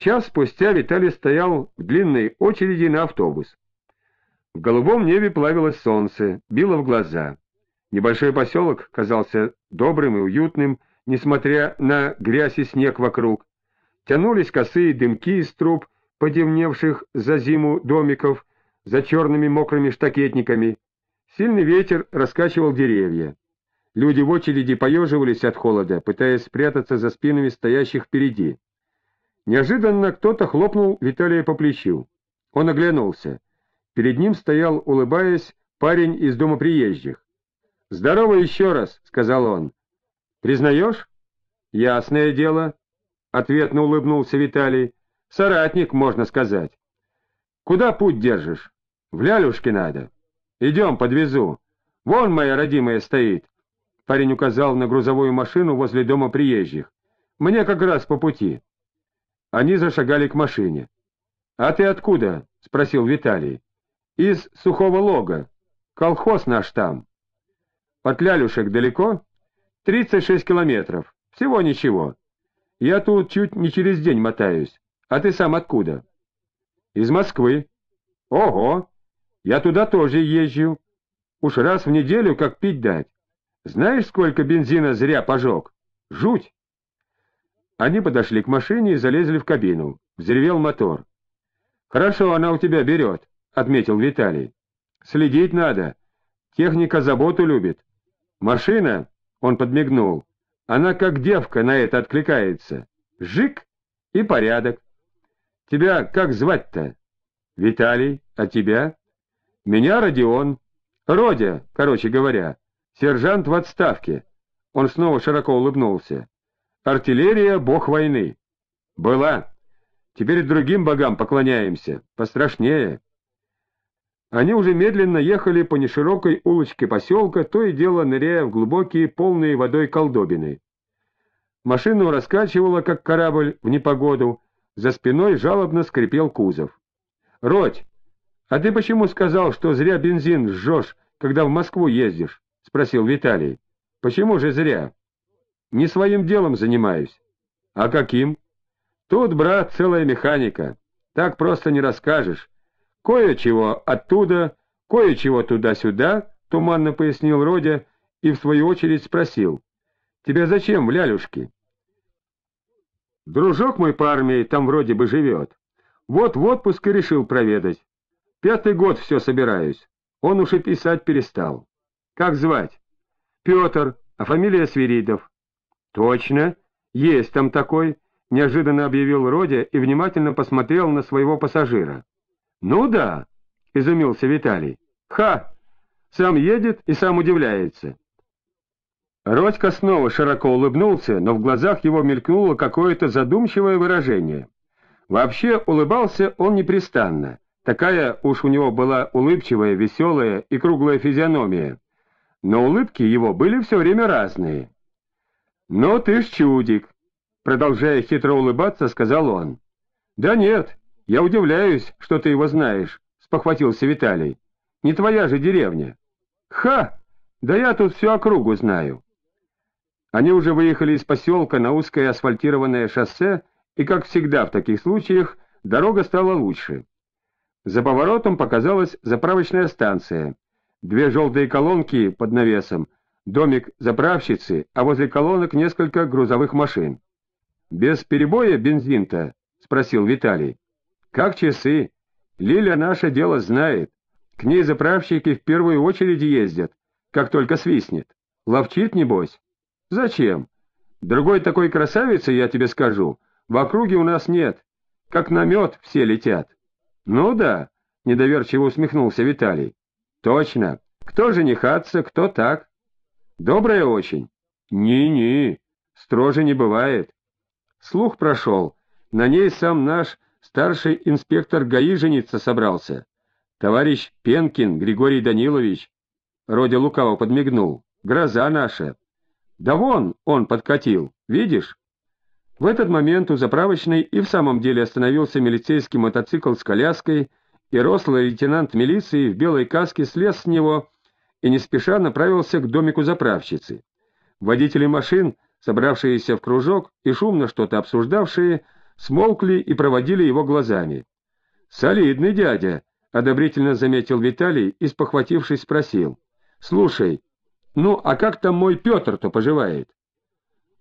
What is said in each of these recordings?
Час спустя Виталий стоял в длинной очереди на автобус. В голубом небе плавилось солнце, било в глаза. Небольшой поселок казался добрым и уютным, несмотря на грязь и снег вокруг. Тянулись косые дымки из труб, подемневших за зиму домиков, за черными мокрыми штакетниками. Сильный ветер раскачивал деревья. Люди в очереди поеживались от холода, пытаясь спрятаться за спинами стоящих впереди. Неожиданно кто-то хлопнул Виталия по плечу. Он оглянулся. Перед ним стоял, улыбаясь, парень из дома приезжих. «Здорово еще раз», — сказал он. «Признаешь?» «Ясное дело», — ответно улыбнулся Виталий. «Соратник, можно сказать». «Куда путь держишь?» «В Лялюшке надо». «Идем, подвезу. Вон моя родимая стоит». Парень указал на грузовую машину возле дома приезжих. «Мне как раз по пути». Они зашагали к машине. «А ты откуда?» — спросил Виталий. «Из Сухого Лога. Колхоз наш там». «От Лялюшек далеко?» «Тридцать шесть километров. Всего ничего. Я тут чуть не через день мотаюсь. А ты сам откуда?» «Из Москвы». «Ого! Я туда тоже езжу. Уж раз в неделю как пить дать. Знаешь, сколько бензина зря пожег? Жуть!» Они подошли к машине и залезли в кабину. Взревел мотор. «Хорошо она у тебя берет», — отметил Виталий. «Следить надо. Техника заботу любит. Машина, — он подмигнул, — она как девка на это откликается. Жик и порядок. Тебя как звать-то? Виталий, а тебя? Меня Родион. Родя, короче говоря. Сержант в отставке. Он снова широко улыбнулся. Артиллерия — бог войны. Была. Теперь другим богам поклоняемся. Пострашнее. Они уже медленно ехали по неширокой улочке поселка, то и дело ныряя в глубокие, полные водой колдобины. Машину раскачивало, как корабль, в непогоду, за спиной жалобно скрипел кузов. — Родь, а ты почему сказал, что зря бензин сжешь, когда в Москву ездишь? — спросил Виталий. — Почему же зря? — Не своим делом занимаюсь. — А каким? — Тут, брат, целая механика. Так просто не расскажешь. Кое-чего оттуда, кое-чего туда-сюда, — туманно пояснил Родя и в свою очередь спросил. — Тебя зачем в лялюшке? — Дружок мой по армии там вроде бы живет. Вот в отпуск и решил проведать. Пятый год все собираюсь. Он уж и писать перестал. Как звать? Петр, а фамилия Свиридов. Точно, есть там такой, — неожиданно объявил Родя и внимательно посмотрел на своего пассажира. «Ну да», — изумился Виталий. «Ха! Сам едет и сам удивляется». Родька снова широко улыбнулся, но в глазах его мелькнуло какое-то задумчивое выражение. Вообще улыбался он непрестанно. Такая уж у него была улыбчивая, веселая и круглая физиономия. Но улыбки его были все время разные. «Ну ты ж чудик!» — продолжая хитро улыбаться, сказал он. «Да нет, «Я удивляюсь, что ты его знаешь», — спохватился Виталий. «Не твоя же деревня». «Ха! Да я тут всю округу знаю». Они уже выехали из поселка на узкое асфальтированное шоссе, и, как всегда в таких случаях, дорога стала лучше. За поворотом показалась заправочная станция. Две желтые колонки под навесом, домик заправщицы, а возле колонок несколько грузовых машин. «Без перебоя бензин-то?» — спросил Виталий. Как часы. Лиля наше дело знает. К ней заправщики в первую очередь ездят, как только свистнет. Ловчит, небось? Зачем? Другой такой красавицы, я тебе скажу, в округе у нас нет. Как на мед все летят. Ну да, недоверчиво усмехнулся Виталий. Точно. Кто женихаться, кто так. Добрая очень. Не-не, строже не бывает. Слух прошел. На ней сам наш Старший инспектор ГАИ жениться собрался. Товарищ Пенкин Григорий Данилович. Родя лукаво подмигнул. Гроза наша. Да вон он подкатил, видишь? В этот момент у заправочной и в самом деле остановился милицейский мотоцикл с коляской, и рослый лейтенант милиции в белой каске слез с него и не спеша направился к домику заправщицы. Водители машин, собравшиеся в кружок и шумно что-то обсуждавшие, смолкли и проводили его глазами. «Солидный дядя», — одобрительно заметил Виталий и, спохватившись, спросил. «Слушай, ну а как там мой Петр-то поживает?»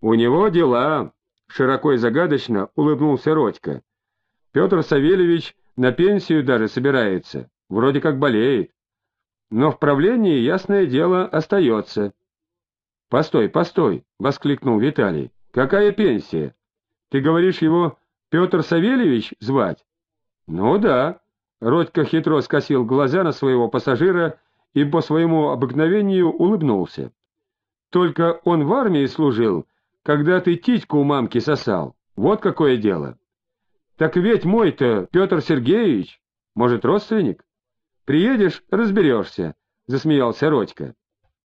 «У него дела», — широко и загадочно улыбнулся Родька. «Петр Савельевич на пенсию даже собирается, вроде как болеет. Но в правлении, ясное дело, остается». «Постой, постой!» — воскликнул Виталий. «Какая пенсия? Ты говоришь его Петр Савельевич звать?» «Ну да». Родька хитро скосил глаза на своего пассажира и по своему обыкновению улыбнулся. «Только он в армии служил, когда ты титьку у мамки сосал. Вот какое дело!» «Так ведь мой-то Петр Сергеевич, может, родственник?» «Приедешь — разберешься», — засмеялся Родька.